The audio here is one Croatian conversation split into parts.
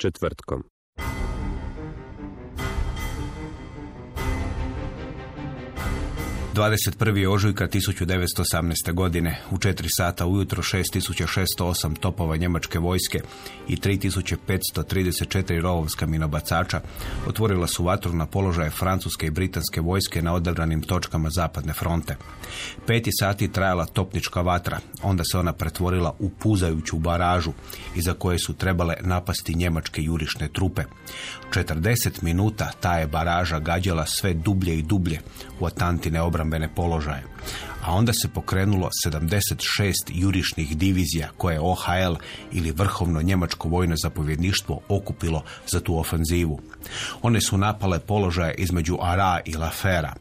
Četvrtkom. Dvadeset prvi ožujka 1918. godine u 4 sata ujutro 6608 topova njemačke vojske i 3534 rovovska minobacača otvorila su vatru na položaje francuske i britanske vojske na odabranim točkama zapadne fronte. Peti sati trajala topnička vatra, onda se ona pretvorila u puzajuću baražu iza koje su trebale napasti njemačke jurišne trupe. 40 minuta ta je baraža gađala sve dublje i dublje u atantine obrambene položaje. A onda se pokrenulo 76 jurišnih divizija koje je OHL ili Vrhovno njemačko vojno zapovjedništvo okupilo za tu ofenzivu. One su napale položaje između Ara i Lafera.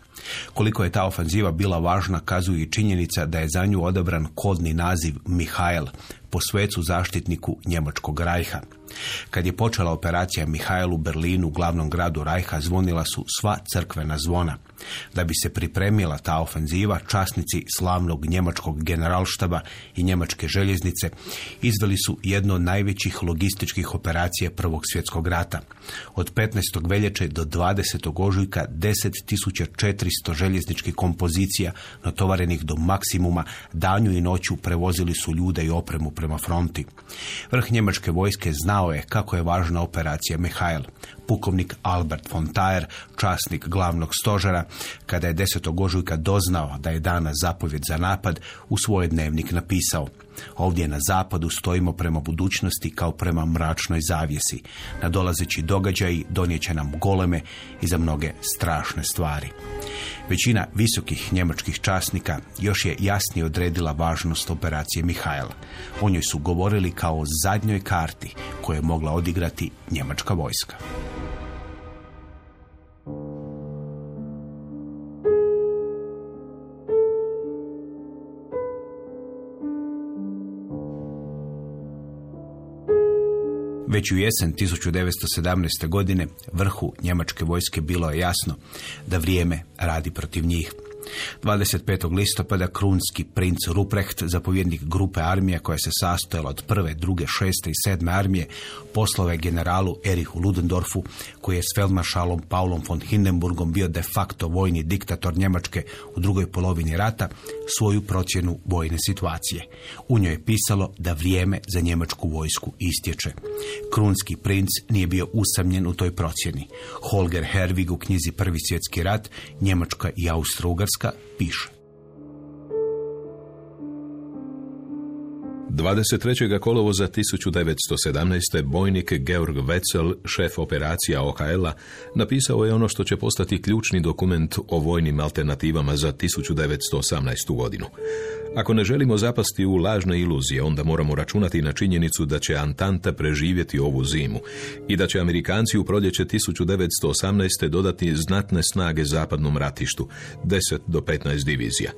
Koliko je ta ofenziva bila važna kazuje i činjenica da je za nju odabran kodni naziv Mihajl, po svecu zaštitniku Njemačkog rajha. Kad je počela operacija Mihajl u glavnom gradu rajha, zvonila su sva crkvena zvona. Da bi se pripremila ta ofenziva, časnici slavnog njemačkog generalštaba i njemačke željeznice izveli su jedno od najvećih logističkih operacija Prvog svjetskog rata. Od 15. veljače do 20. ožujka 10.400 željezničkih kompozicija natovarenih do maksimuma danju i noću prevozili su ljude i opremu prema fronti. Vrh njemačke vojske znao je kako je važna operacija Mihajl. Pukovnik Albert von Taer, časnik glavnog stožera, kada je 10. ožujka doznao da je dana zapovjed za napad, u svoj dnevnik napisao Ovdje na zapadu stojimo prema budućnosti kao prema mračnoj zavjesi. Nadolazeći događaji donijet će nam goleme i za mnoge strašne stvari. Većina visokih njemačkih časnika još je jasnije odredila važnost operacije Mihajl. O njoj su govorili kao o zadnjoj karti koju je mogla odigrati njemačka vojska. Već u jesen 1917. godine vrhu njemačke vojske bilo je jasno da vrijeme radi protiv njih. 25. listopada krunski princ Ruprecht, zapovjednik grupe armija koja se sastojala od prve, druge, šeste i sedme armije, poslove generalu Erihu Ludendorfu, koji je s feldmaršalom Paulom von Hindenburgom bio de facto vojni diktator Njemačke u drugoj polovini rata, svoju procjenu vojne situacije. U njoj je pisalo da vrijeme za njemačku vojsku istječe. Krunski princ nije bio usamljen u toj procjeni. Holger Herwig u knjizi Prvi svjetski rat, Njemačka i Austro-Ugarska piše. 23. kolovoza 1917. bojnik Georg Wetzel, šef operacija OHL-a, napisao je ono što će postati ključni dokument o vojnim alternativama za 1918. godinu. Ako ne želimo zapasti u lažne iluzije, onda moramo računati na činjenicu da će Antanta preživjeti ovu zimu i da će Amerikanci u proljeće 1918. dodati znatne snage zapadnom ratištu, 10 do 15 divizija.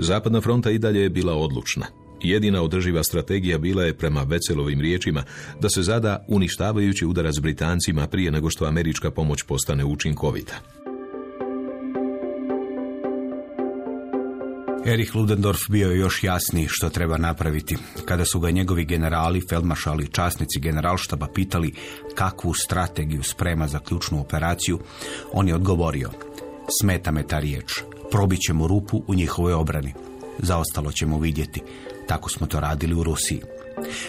Zapadna fronta i dalje je bila odlučna. Jedina održiva strategija bila je prema Vecelovim riječima da se zada uništavajući udarac Britancima prije nego što američka pomoć postane učinkovita. Erich Ludendorff bio je još jasniji što treba napraviti. Kada su ga njegovi generali, feldmaršali i časnici generalštaba pitali kakvu strategiju sprema za ključnu operaciju, on je odgovorio smeta me ta riječ, probit ćemo rupu u njihovoj obrani. Zaostalo ćemo vidjeti. Tako smo to radili u Rusiji.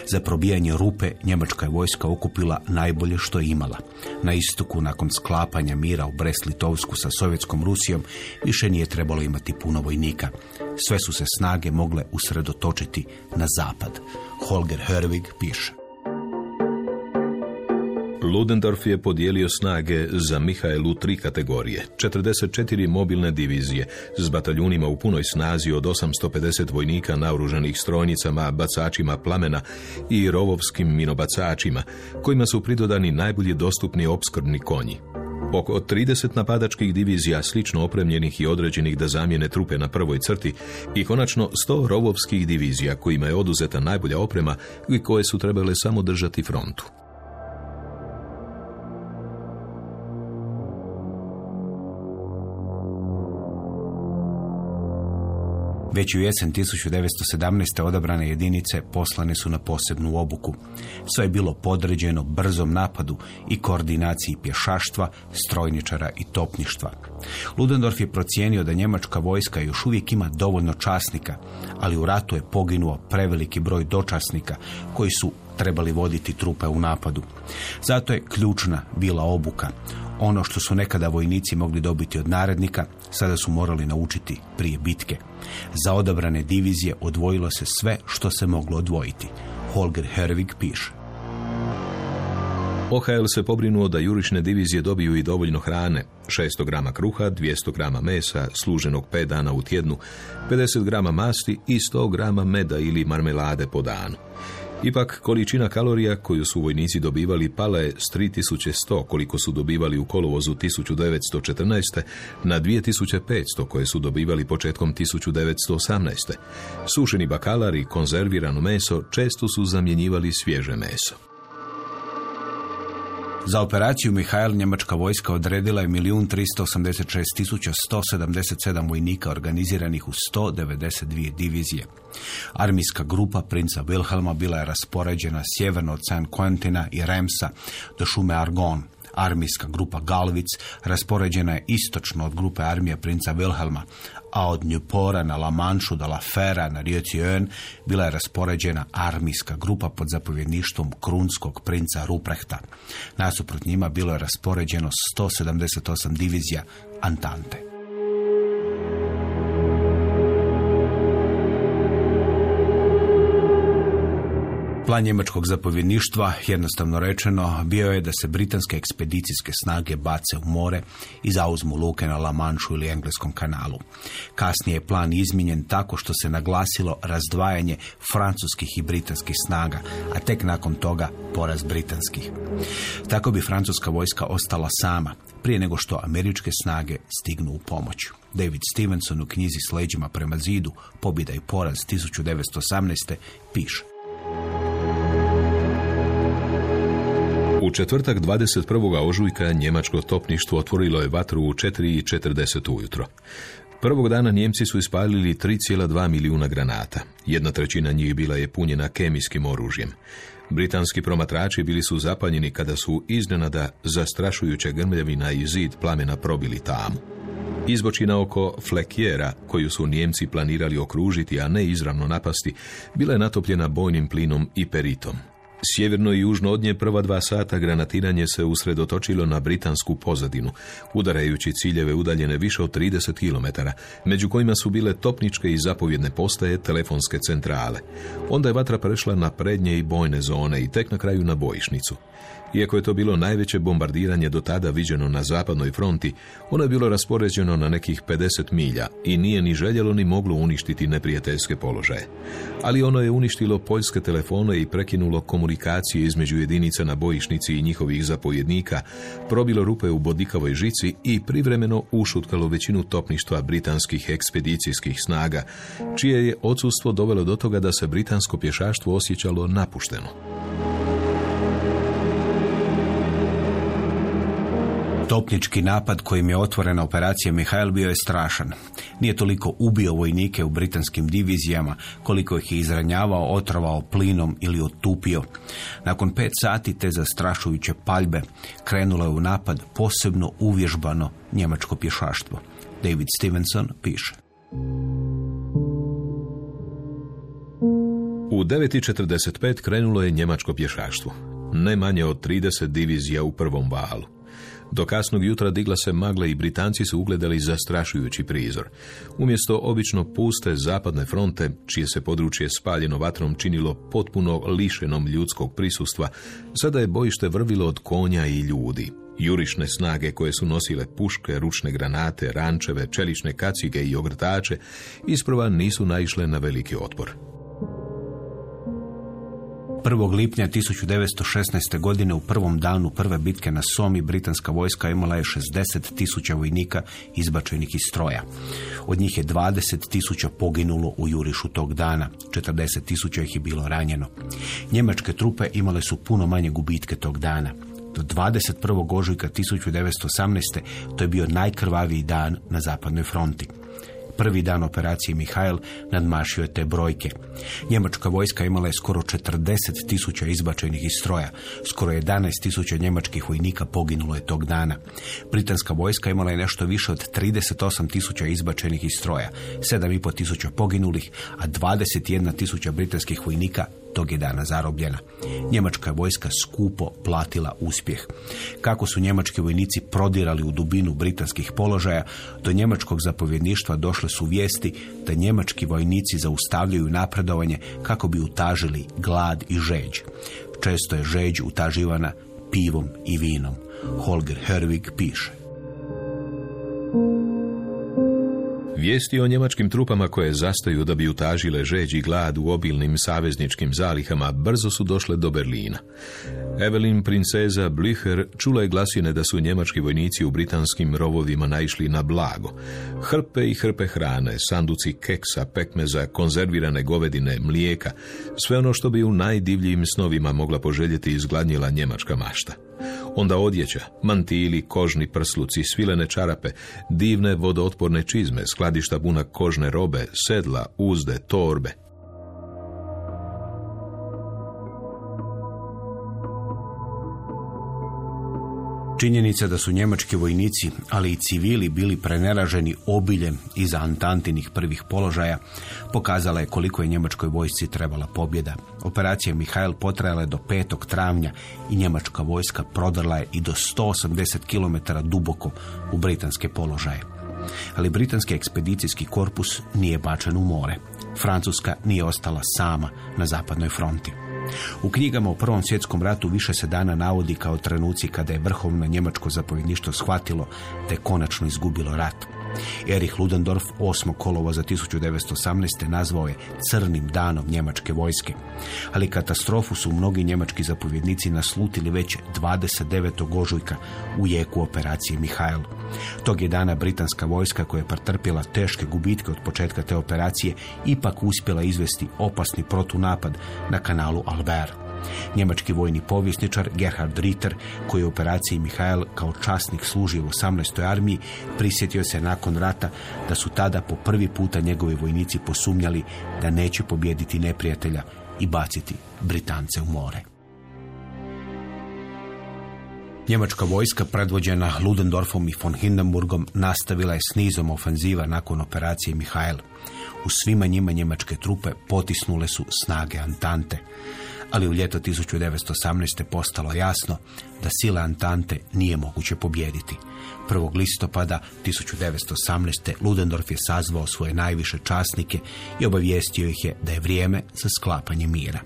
Za probijanje rupe njemačka je vojska okupila najbolje što je imala. Na istoku, nakon sklapanja mira u Brest-Litovsku sa Sovjetskom Rusijom, više nije trebalo imati puno vojnika. Sve su se snage mogle usredotočiti na zapad. Holger Herwig piše. Ludendorff je podijelio snage za Mihajlu tri kategorije. 44 mobilne divizije s bataljunima u punoj snazi od 850 vojnika naoružanih strojnicama, bacačima plamena i rovovskim minobacačima, kojima su pridodani najbolji dostupni opskrbni konji. Oko 30 napadačkih divizija slično opremljenih i određenih da zamijene trupe na prvoj crti i konačno 100 rovovskih divizija kojima je oduzeta najbolja oprema i koje su trebale samo držati frontu. Već u jesen 1917. odabrane jedinice poslane su na posebnu obuku. Sve je bilo podređeno brzom napadu i koordinaciji pješaštva, strojničara i topništva. Ludendorff je procijenio da njemačka vojska još uvijek ima dovoljno časnika, ali u ratu je poginuo preveliki broj dočasnika koji su trebali voditi trupe u napadu. Zato je ključna bila obuka. Ono što su nekada vojnici mogli dobiti od narednika, sada su morali naučiti prije bitke. Za odabrane divizije odvojilo se sve što se moglo odvojiti. Holger Herwig piše. OHL se pobrinuo da jurišne divizije dobiju i dovoljno hrane, 600 grama kruha, 200 grama mesa, služenog 5 dana u tjednu, 50 grama masti i 100 grama meda ili marmelade po danu. Ipak, količina kalorija koju su vojnici dobivali pala je s 3100 koliko su dobivali u kolovozu 1914. na 2500 koje su dobivali početkom 1918. Sušeni bakalar i konzervirano meso često su zamjenjivali svježe meso. Za operaciju Mihajl njemačka vojska odredila je 1.386.177 vojnika organiziranih u 192 divizije. Armijska grupa princa Wilhelma bila je raspoređena sjeverno od San Quentina i Remsa do šume Argon. Armijska grupa Galvic raspoređena je istočno od grupe armije princa Wilhelma, a od Njupora na La Manšu do La Fera na rijeci bila je raspoređena armijska grupa pod zapovjedništvom krunskog princa Ruprehta. Nasuprot njima bilo je raspoređeno 178 divizija Antante. Plan njemačkog zapovjedništva, jednostavno rečeno, bio je da se britanske ekspedicijske snage bace u more i zauzmu luke na La Manšu ili Engleskom kanalu. Kasnije je plan izmijenjen tako što se naglasilo razdvajanje francuskih i britanskih snaga, a tek nakon toga poraz britanskih. Tako bi francuska vojska ostala sama, prije nego što američke snage stignu u pomoć. David Stevenson u knjizi S leđima prema zidu, pobjeda i poraz 1918. piše. U četvrtak 21. ožujka njemačko topništvo otvorilo je vatru u 4.40 ujutro. Prvog dana Njemci su ispalili 3,2 milijuna granata. Jedna trećina njih bila je punjena kemijskim oružjem. Britanski promatrači bili su zapanjeni kada su iznenada zastrašujuće grmljevina i zid plamena probili tamu. Izbočina oko Flekjera, koju su Njemci planirali okružiti, a ne izravno napasti, bila je natopljena bojnim plinom i peritom. Sjeverno i južno od nje prva dva sata granatiranje se usredotočilo na britansku pozadinu, udarajući ciljeve udaljene više od 30 km, među kojima su bile topničke i zapovjedne postaje telefonske centrale. Onda je vatra prešla na prednje i bojne zone i tek na kraju na bojišnicu. Iako je to bilo najveće bombardiranje do tada viđeno na zapadnoj fronti, ono je bilo raspoređeno na nekih 50 milja i nije ni željelo ni moglo uništiti neprijateljske položaje. Ali ono je uništilo poljske telefone i prekinulo komunikacije između jedinica na bojišnici i njihovih zapovjednika, probilo rupe u bodikavoj žici i privremeno ušutkalo većinu topništva britanskih ekspedicijskih snaga, čije je odsustvo dovelo do toga da se britansko pješaštvo osjećalo napušteno. Topnički napad kojim je otvorena operacija Mihajl bio je strašan. Nije toliko ubio vojnike u britanskim divizijama koliko ih je izranjavao, otrovao plinom ili otupio. Nakon pet sati te zastrašujuće paljbe krenulo je u napad posebno uvježbano njemačko pješaštvo. David Stevenson piše. U U 9.45 krenulo je njemačko pješaštvo. Ne manje od 30 divizija u prvom valu. Do kasnog jutra digla se magla i Britanci su ugledali zastrašujući prizor. Umjesto obično puste zapadne fronte, čije se područje spaljeno vatrom činilo potpuno lišenom ljudskog prisustva, sada je bojište vrvilo od konja i ljudi. Jurišne snage koje su nosile puške, ručne granate, rančeve, čelične kacige i ogrtače isprva nisu naišle na veliki otpor. 1. lipnja 1916. godine u prvom danu prve bitke na Somi britanska vojska imala je 60 tisuća vojnika izbačenih iz stroja. Od njih je 20 tisuća poginulo u jurišu tog dana, 40 tisuća ih je bilo ranjeno. Njemačke trupe imale su puno manje gubitke tog dana. Do 21. ožujka 1918. to je bio najkrvaviji dan na zapadnoj fronti prvi dan operacije Mihajl nadmašio je te brojke. Njemačka vojska imala je skoro 40 tisuća izbačenih iz stroja, skoro 11 tisuća njemačkih vojnika poginulo je tog dana. Britanska vojska imala je nešto više od 38 tisuća izbačenih iz stroja, 7,5 tisuća poginulih, a 21 tisuća britanskih vojnika tog je dana zarobljena. Njemačka vojska skupo platila uspjeh. Kako su njemački vojnici prodirali u dubinu britanskih položaja, do njemačkog zapovjedništva došle su vijesti da njemački vojnici zaustavljaju napredovanje kako bi utažili glad i žeđ. Često je žeđ utaživana pivom i vinom. Holger Herwig piše. Vijesti o njemačkim trupama koje zastaju da bi utažile žeđ i glad u obilnim savezničkim zalihama brzo su došle do Berlina. Evelyn princeza Blücher čula je glasine da su njemački vojnici u britanskim rovovima naišli na blago. Hrpe i hrpe hrane, sanduci keksa, pekmeza, konzervirane govedine, mlijeka, sve ono što bi u najdivljijim snovima mogla poželjeti izgladnjila njemačka mašta. Onda odjeća, mantili, kožni prsluci, svilene čarape, divne vodootporne čizme, skladišta buna kožne robe, sedla, uzde, torbe, Činjenica da su njemački vojnici, ali i civili bili preneraženi obiljem iza Antantinih prvih položaja, pokazala je koliko je njemačkoj vojsci trebala pobjeda. Operacija Mihajl potrajala je do 5. travnja i njemačka vojska prodrla je i do 180 km duboko u britanske položaje. Ali britanski ekspedicijski korpus nije bačen u more. Francuska nije ostala sama na zapadnoj fronti. U knjigama o Prvom svjetskom ratu više se dana navodi kao trenuci kada je vrhovno njemačko zapovjedništvo shvatilo da je konačno izgubilo rat. Erich Ludendorff 8. kolova za 1918. nazvao je crnim danom njemačke vojske. Ali katastrofu su mnogi njemački zapovjednici naslutili već 29. ožujka u jeku operacije Mihajl. Tog je dana britanska vojska koja je pretrpjela teške gubitke od početka te operacije ipak uspjela izvesti opasni protunapad na kanalu Albert. Njemački vojni povjesničar Gerhard Ritter, koji je u operaciji Mihajl kao časnik služio u 18. armiji, prisjetio se nakon rata da su tada po prvi puta njegovi vojnici posumnjali da neće pobijediti neprijatelja i baciti Britance u more. Njemačka vojska predvođena Ludendorfom i von Hindenburgom nastavila je s nizom ofenziva nakon operacije Mihajl. U svima njima njemačke trupe potisnule su snage Antante ali u ljeto 1918. postalo jasno da sile Antante nije moguće pobijediti. 1. listopada 1918. Ludendorff je sazvao svoje najviše časnike i obavijestio ih je da je vrijeme za sklapanje mira.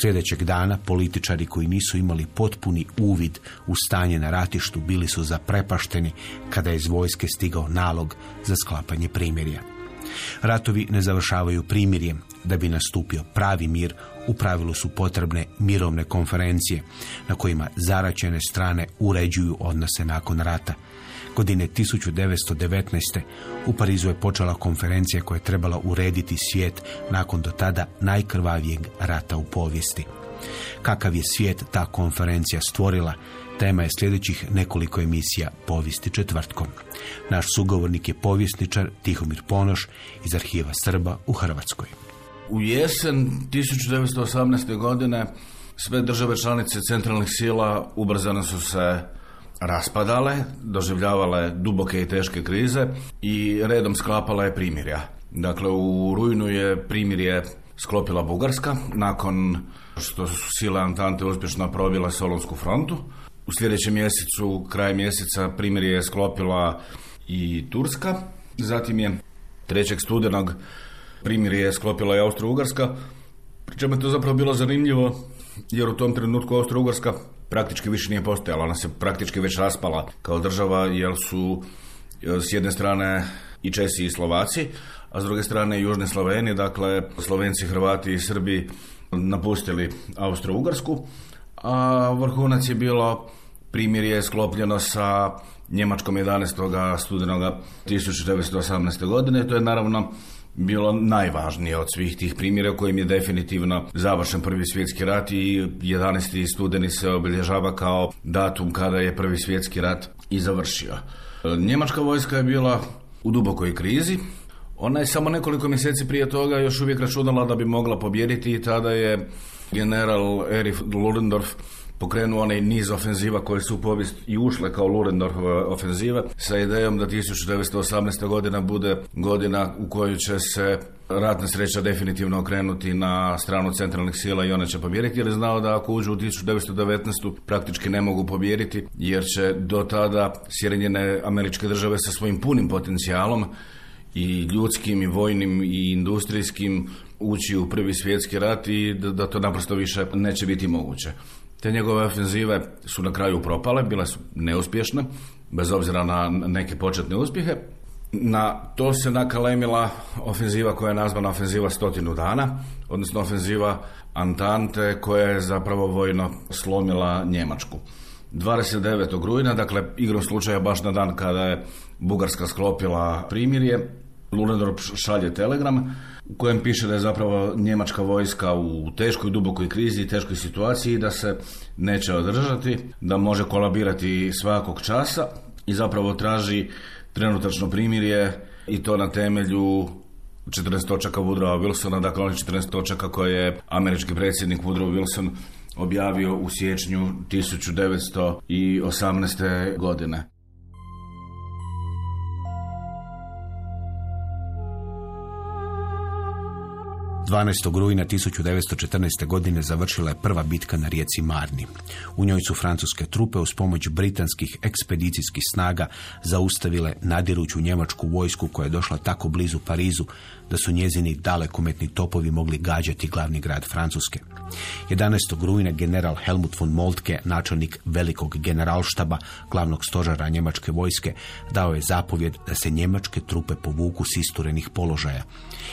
Sljedećeg dana političari koji nisu imali potpuni uvid u stanje na ratištu bili su zaprepašteni kada je iz vojske stigao nalog za sklapanje primirja. Ratovi ne završavaju primirjem. Da bi nastupio pravi mir, u pravilu su potrebne mirovne konferencije na kojima zaračene strane uređuju odnose nakon rata. Godine 1919. u Parizu je počela konferencija koja je trebala urediti svijet nakon do tada najkrvavijeg rata u povijesti. Kakav je svijet ta konferencija stvorila, tema je sljedećih nekoliko emisija povijesti četvrtkom. Naš sugovornik je povjesničar Tihomir Ponoš iz arhiva Srba u Hrvatskoj. U jesen 1918. godine sve države članice centralnih sila ubrzano su se raspadale, doživljavale duboke i teške krize i redom sklapala je primirja. Dakle, u rujnu je primirje sklopila Bugarska nakon što su sile Antante uspješno probile Solonsku frontu. U sljedećem mjesecu, kraj mjeseca, primjer je sklopila i Turska. Zatim je 3. studenog primjer je sklopila i Austro-Ugarska. Pri je to zapravo bilo zanimljivo jer u tom trenutku Austro-Ugarska praktički više nije postojala. Ona se praktički već raspala kao država jer su e, s jedne strane i Česi i Slovaci, a s druge strane i Južni Sloveni, dakle Slovenci, Hrvati i Srbi napustili Austro-Ugarsku, a vrhunac je bilo primjer je sklopljeno sa Njemačkom 11. studenoga 1918. godine. To je naravno bilo najvažnije od svih tih primjera kojim je definitivno završen prvi svjetski rat i 11. studeni se obilježava kao datum kada je prvi svjetski rat i završio. Njemačka vojska je bila u dubokoj krizi. Ona je samo nekoliko mjeseci prije toga još uvijek računala da bi mogla pobijediti i tada je general Erich Ludendorff pokrenuo onaj niz ofenziva koje su u povijest i ušle kao Ludendorffove ofenzive sa idejom da 1918. godina bude godina u kojoj će se ratna sreća definitivno okrenuti na stranu centralnih sila i ona će pobijediti jer je znao da ako uđu u 1919. praktički ne mogu pobijediti jer će do tada Sjedinjene američke države sa svojim punim potencijalom i ljudskim i vojnim i industrijskim ući u prvi svjetski rat i da, da to naprosto više neće biti moguće. Te njegove ofenzive su na kraju propale, bile su neuspješne, bez obzira na neke početne uspjehe. Na to se nakalemila ofenziva koja je nazvana ofenziva stotinu dana, odnosno ofenziva Antante koja je zapravo vojno slomila Njemačku. 29. rujna, dakle igrom slučaja baš na dan kada je Bugarska sklopila primirje, Ludendorff šalje telegram u kojem piše da je zapravo njemačka vojska u teškoj, dubokoj krizi teškoj situaciji, da se neće održati, da može kolabirati svakog časa i zapravo traži trenutačno primirje i to na temelju 14 točaka Woodrowa Wilsona, dakle onih 14 točaka koje je američki predsjednik Woodrow Wilson objavio u siječnju 1918. godine. 12. rujna 1914. godine završila je prva bitka na rijeci Marni. U njoj su francuske trupe uz pomoć britanskih ekspedicijskih snaga zaustavile nadiruću njemačku vojsku koja je došla tako blizu Parizu da su njezini dalekometni topovi mogli gađati glavni grad Francuske. 11. rujna general Helmut von Moltke, načelnik velikog generalštaba, glavnog stožara njemačke vojske, dao je zapovjed da se njemačke trupe povuku s isturenih položaja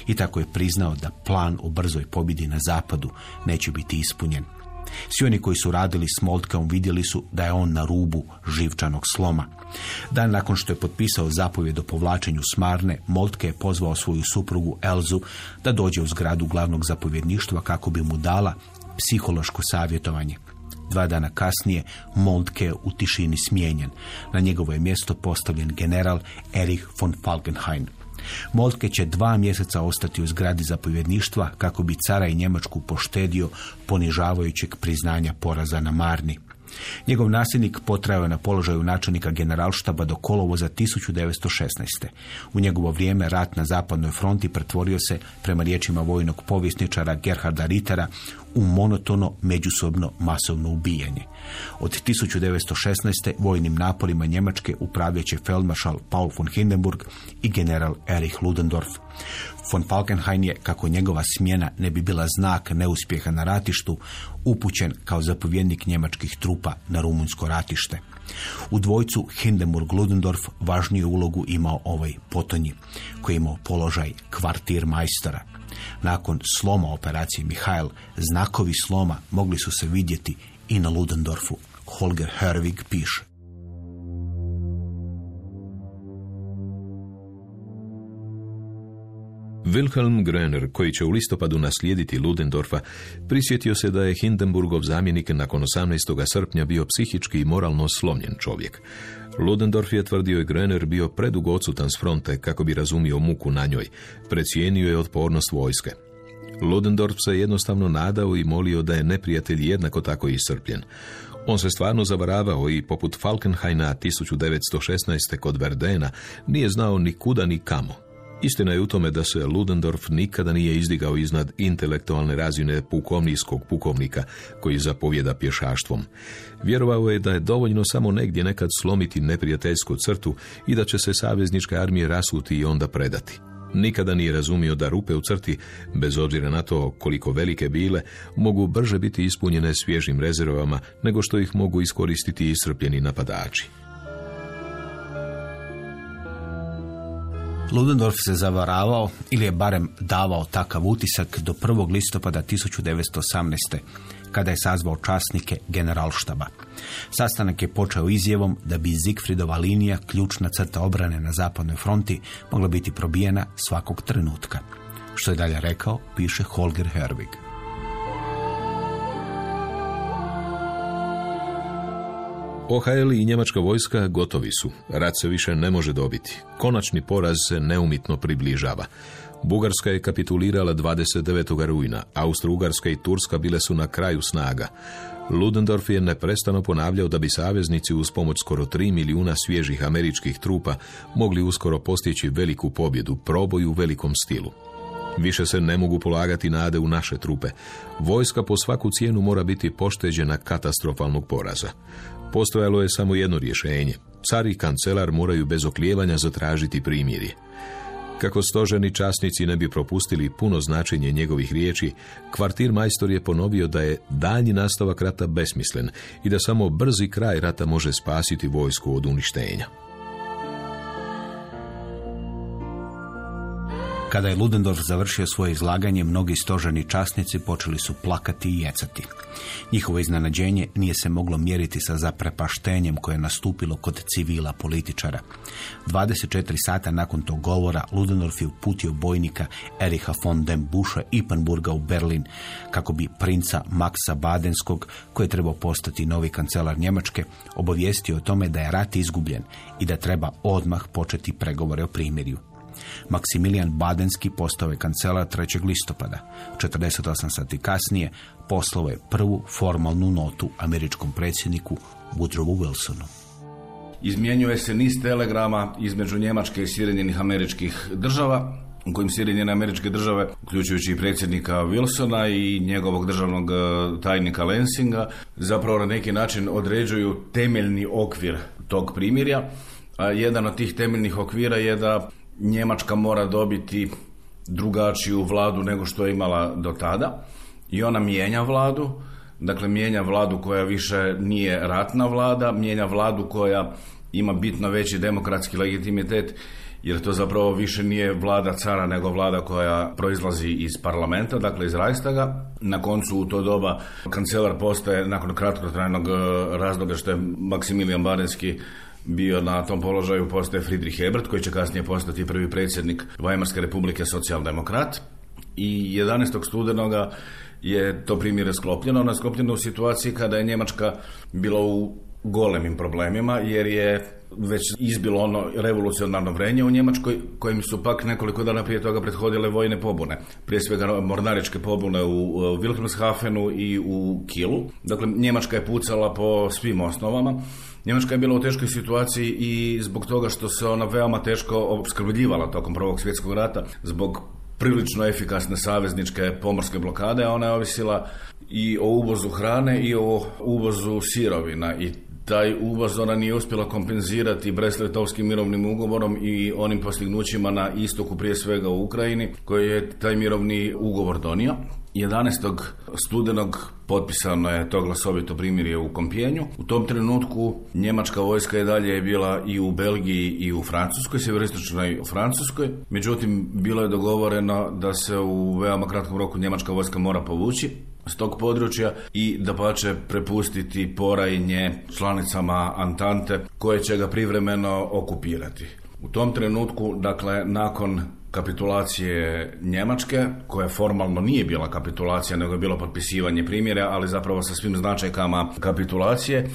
i tako je priznao da plan o brzoj pobjedi na zapadu neće biti ispunjen. Svi oni koji su radili s Moltkeom vidjeli su da je on na rubu živčanog sloma. Dan nakon što je potpisao zapovjed o povlačenju Smarne, Moltke je pozvao svoju suprugu Elzu da dođe u zgradu glavnog zapovjedništva kako bi mu dala psihološko savjetovanje. Dva dana kasnije Moltke je u tišini smijenjen. Na njegovo je mjesto postavljen general Erich von Falkenhayn. Moltke će dva mjeseca ostati u zgradi zapovjedništva kako bi cara i Njemačku poštedio ponižavajućeg priznanja poraza na Marni. Njegov nasljednik potrajao je na položaju načelnika generalštaba do kolovoza 1916. U njegovo vrijeme rat na zapadnoj fronti pretvorio se, prema riječima vojnog povjesničara Gerharda Rittera, u monotono međusobno masovno ubijanje. Od 1916. vojnim naporima Njemačke upravljat će feldmaršal Paul von Hindenburg i general Erich Ludendorff. Von Falkenhayn je, kako njegova smjena ne bi bila znak neuspjeha na ratištu, upućen kao zapovjednik njemačkih trupa na rumunsko ratište. U dvojcu Hindenburg-Ludendorff važniju ulogu imao ovaj potonji, koji imao položaj kvartir majstora. Nakon sloma operacije Mihail, znakovi sloma mogli su se vidjeti i na Ludendorfu. Holger Herwig piše. Wilhelm Grener, koji će u listopadu naslijediti Ludendorfa, prisjetio se da je Hindenburgov zamjenik nakon 18. srpnja bio psihički i moralno slomljen čovjek. Ludendorff je tvrdio i Grener bio predugo odsutan s fronte kako bi razumio muku na njoj. Precijenio je otpornost vojske. Ludendorff se jednostavno nadao i molio da je neprijatelj jednako tako iscrpljen. On se stvarno zavaravao i poput Falkenhajna 1916. kod Verdena nije znao ni kuda ni kamo. Istina je u tome da se Ludendorff nikada nije izdigao iznad intelektualne razine pukovnijskog pukovnika koji zapovjeda pješaštvom. Vjerovao je da je dovoljno samo negdje nekad slomiti neprijateljsku crtu i da će se savezničke armije rasuti i onda predati. Nikada nije razumio da rupe u crti, bez obzira na to koliko velike bile, mogu brže biti ispunjene svježim rezervama nego što ih mogu iskoristiti iscrpljeni napadači. Ludendorff se zavaravao ili je barem davao takav utisak do 1. listopada 1918. kada je sazvao časnike generalštaba. Sastanak je počeo izjevom da bi Zigfridova linija, ključna crta obrane na zapadnoj fronti, mogla biti probijena svakog trenutka. Što je dalje rekao, piše Holger Herwig. OHL i njemačka vojska gotovi su. Rat se više ne može dobiti. Konačni poraz se neumitno približava. Bugarska je kapitulirala 29. rujna, Austro-Ugarska i Turska bile su na kraju snaga. Ludendorff je neprestano ponavljao da bi saveznici uz pomoć skoro 3 milijuna svježih američkih trupa mogli uskoro postići veliku pobjedu, proboj u velikom stilu. Više se ne mogu polagati nade u naše trupe. Vojska po svaku cijenu mora biti pošteđena katastrofalnog poraza. Postojalo je samo jedno rješenje. Car i kancelar moraju bez oklijevanja zatražiti primirje. Kako stoženi časnici ne bi propustili puno značenje njegovih riječi, kvartir majstor je ponovio da je daljnji nastavak rata besmislen i da samo brzi kraj rata može spasiti vojsku od uništenja. Kada je Ludendorff završio svoje izlaganje, mnogi stoženi časnici počeli su plakati i jecati. Njihovo iznenađenje nije se moglo mjeriti sa zaprepaštenjem koje je nastupilo kod civila političara. 24 sata nakon tog govora Ludendorff je uputio bojnika Eriha von den Busche Ipenburga u Berlin kako bi princa Maxa Badenskog, koji je trebao postati novi kancelar Njemačke, obavijestio o tome da je rat izgubljen i da treba odmah početi pregovore o primirju. Maksimilijan Badenski postao je kancelar 3. listopada. 48 sati kasnije poslao je prvu formalnu notu američkom predsjedniku Woodrowu Wilsonu. Izmjenjuje se niz telegrama između Njemačke i Sjedinjenih američkih država, u kojim Sjedinjene američke države, uključujući i predsjednika Wilsona i njegovog državnog e, tajnika Lensinga, zapravo na neki način određuju temeljni okvir tog primirja. A jedan od tih temeljnih okvira je da Njemačka mora dobiti drugačiju vladu nego što je imala do tada i ona mijenja vladu, dakle mijenja vladu koja više nije ratna vlada, mijenja vladu koja ima bitno veći demokratski legitimitet jer to zapravo više nije vlada cara nego vlada koja proizlazi iz parlamenta, dakle iz Reichstaga. Na koncu u to doba kancelar postaje nakon kratkotrajnog eh, razdoblja što je Maksimilijan Barenski bio na tom položaju postaje Friedrich Ebert koji će kasnije postati prvi predsjednik Weimarske republike socijaldemokrat i 11. studenoga je to primjere sklopljeno. Ono je sklopljeno u situaciji kada je Njemačka bila u golemim problemima jer je već izbilo ono revolucionarno vrenje u Njemačkoj kojim su pak nekoliko dana prije toga prethodile vojne pobune. Prije svega mornaričke pobune u Wilhelmshafenu i u Kielu. Dakle, Njemačka je pucala po svim osnovama. Njemačka je bila u teškoj situaciji i zbog toga što se ona veoma teško opskrbljivala tokom Prvog svjetskog rata, zbog prilično efikasne savezničke pomorske blokade, ona je ovisila i o uvozu hrane i o uvozu sirovina i taj uvoz ona nije uspjela kompenzirati Bresletovskim mirovnim ugovorom i onim postignućima na istoku prije svega u Ukrajini koji je taj mirovni ugovor donio. 11. studenog potpisano je to glasovito primirje u Kompijenju. U tom trenutku njemačka vojska je dalje bila i u Belgiji i u Francuskoj, sjeveristočnoj Francuskoj. Međutim, bilo je dogovoreno da se u veoma kratkom roku njemačka vojska mora povući s tog područja i da će prepustiti porajnje članicama Antante koje će ga privremeno okupirati. U tom trenutku, dakle, nakon kapitulacije Njemačke, koja formalno nije bila kapitulacija, nego je bilo potpisivanje primjera, ali zapravo sa svim značajkama kapitulacije,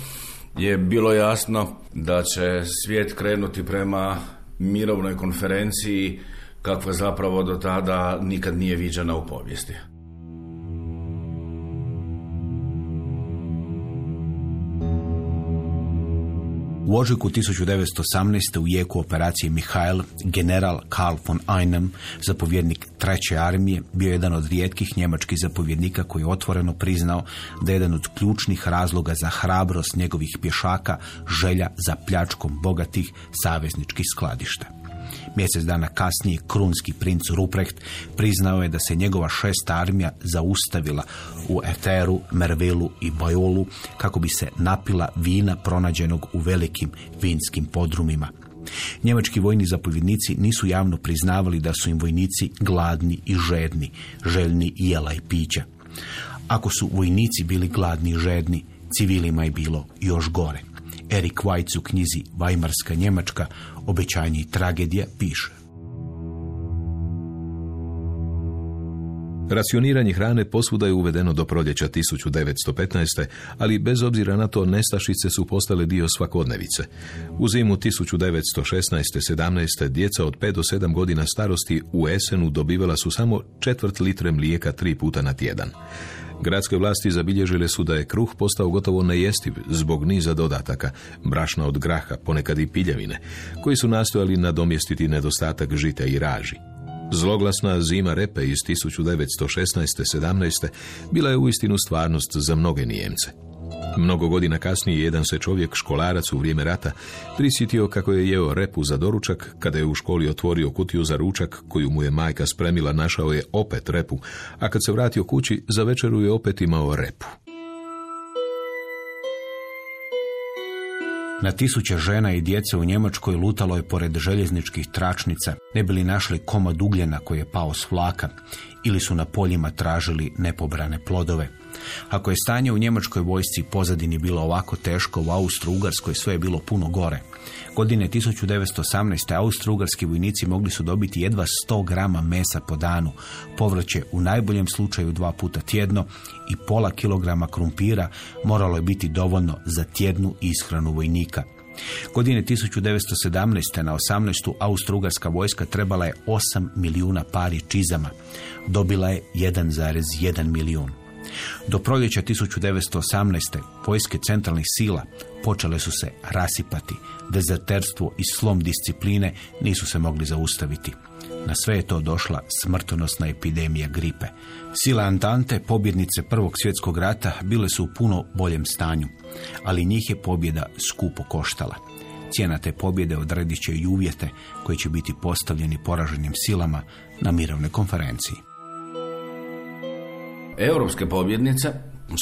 je bilo jasno da će svijet krenuti prema mirovnoj konferenciji kakva zapravo do tada nikad nije viđena u povijesti. U ožujku 1918. u jeku operacije Mihael, general Karl von Einem, zapovjednik treće armije, bio jedan od rijetkih njemačkih zapovjednika koji je otvoreno priznao da je jedan od ključnih razloga za hrabrost njegovih pješaka želja za pljačkom bogatih savezničkih skladišta. Mjesec dana kasnije krunski princ Ruprecht priznao je da se njegova šesta armija zaustavila u Eteru, Mervelu i Bajolu kako bi se napila vina pronađenog u velikim vinskim podrumima. Njemački vojni zapovjednici nisu javno priznavali da su im vojnici gladni i žedni, željni jela i pića. Ako su vojnici bili gladni i žedni, civilima je bilo još gore. Erik Weitz u knjizi Weimarska Njemačka, obećanje i tragedija, piše. Racioniranje hrane posvuda je uvedeno do proljeća 1915. ali bez obzira na to nestašice su postale dio svakodnevice. U zimu 1916-17. djeca od 5 do 7 godina starosti u Esenu dobivala su samo četvrt litre mlijeka tri puta na tjedan. Gradske vlasti zabilježile su da je kruh postao gotovo nejestiv zbog niza dodataka, brašna od graha, ponekad i piljevine, koji su nastojali nadomjestiti nedostatak žita i raži. Zloglasna zima repe iz 1916-17. bila je uistinu stvarnost za mnoge Nijemce. Mnogo godina kasnije jedan se čovjek, školarac u vrijeme rata, prisjetio kako je jeo repu za doručak, kada je u školi otvorio kutiju za ručak koju mu je majka spremila, našao je opet repu, a kad se vratio kući, za večeru je opet imao repu. Na tisuće žena i djece u Njemačkoj lutalo je pored željezničkih tračnica, ne bili našli komad ugljena koji je pao s vlaka ili su na poljima tražili nepobrane plodove. Ako je stanje u njemačkoj vojsci pozadini bilo ovako teško, u Austro-Ugarskoj sve je bilo puno gore. Godine 1918. austro-ugarski vojnici mogli su dobiti jedva 100 grama mesa po danu, povrće u najboljem slučaju dva puta tjedno i pola kilograma krumpira moralo je biti dovoljno za tjednu ishranu vojnika. Godine 1917. na 18. austro-ugarska vojska trebala je 8 milijuna pari čizama. Dobila je 1,1 milijun. Do proljeća 1918. vojske centralnih sila počele su se rasipati. Dezerterstvo i slom discipline nisu se mogli zaustaviti. Na sve je to došla smrtonosna epidemija gripe. Sile Antante, pobjednice Prvog svjetskog rata, bile su u puno boljem stanju, ali njih je pobjeda skupo koštala. Cijena te pobjede odredit će i uvjete koji će biti postavljeni poraženim silama na mirovnoj konferenciji. Europske pobjednice,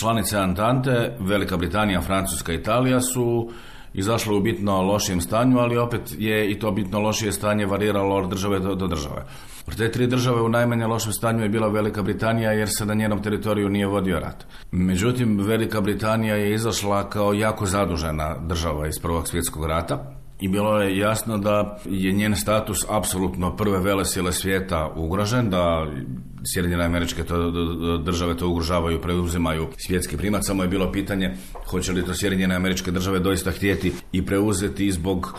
članice Antante, Velika Britanija, Francuska i Italija su izašle u bitno lošijem stanju, ali opet je i to bitno lošije stanje variralo od države do, do države. Od te tri države u najmanje lošem stanju je bila Velika Britanija jer se na njenom teritoriju nije vodio rat. Međutim, Velika Britanija je izašla kao jako zadužena država iz Prvog svjetskog rata i bilo je jasno da je njen status apsolutno prve velesile svijeta ugrožen, da Sjedinjene američke to, države to ugrožavaju, preuzimaju svjetski primat, samo je bilo pitanje hoće li to Sjedinjene američke države doista htjeti i preuzeti zbog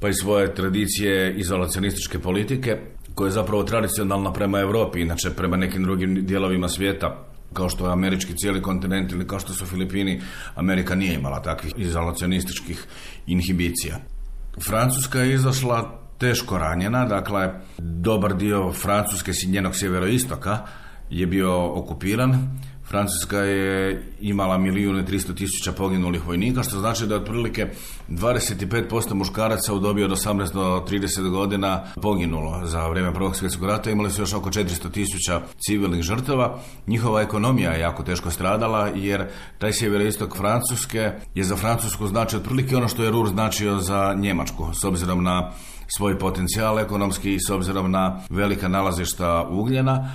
pa i svoje tradicije izolacionističke politike, koja je zapravo tradicionalna prema Europi, inače prema nekim drugim dijelovima svijeta kao što je američki cijeli kontinent ili kao što su Filipini, Amerika nije imala takvih izolacionističkih inhibicija. Francuska je izašla teško ranjena, dakle dobar dio Francuske njenog sjeveroistoka je bio okupiran. Francuska je imala milijun i tristo tisuća poginulih vojnika, što znači da je otprilike 25% muškaraca u dobi od 18 do 30 godina poginulo za vrijeme Prvog svjetskog rata. Imali su još oko 400 tisuća civilnih žrtava. Njihova ekonomija je jako teško stradala jer taj sjeveroistok Francuske je za Francusku znači otprilike ono što je Rur značio za Njemačku, s obzirom na svoj potencijal ekonomski s obzirom na velika nalazišta ugljena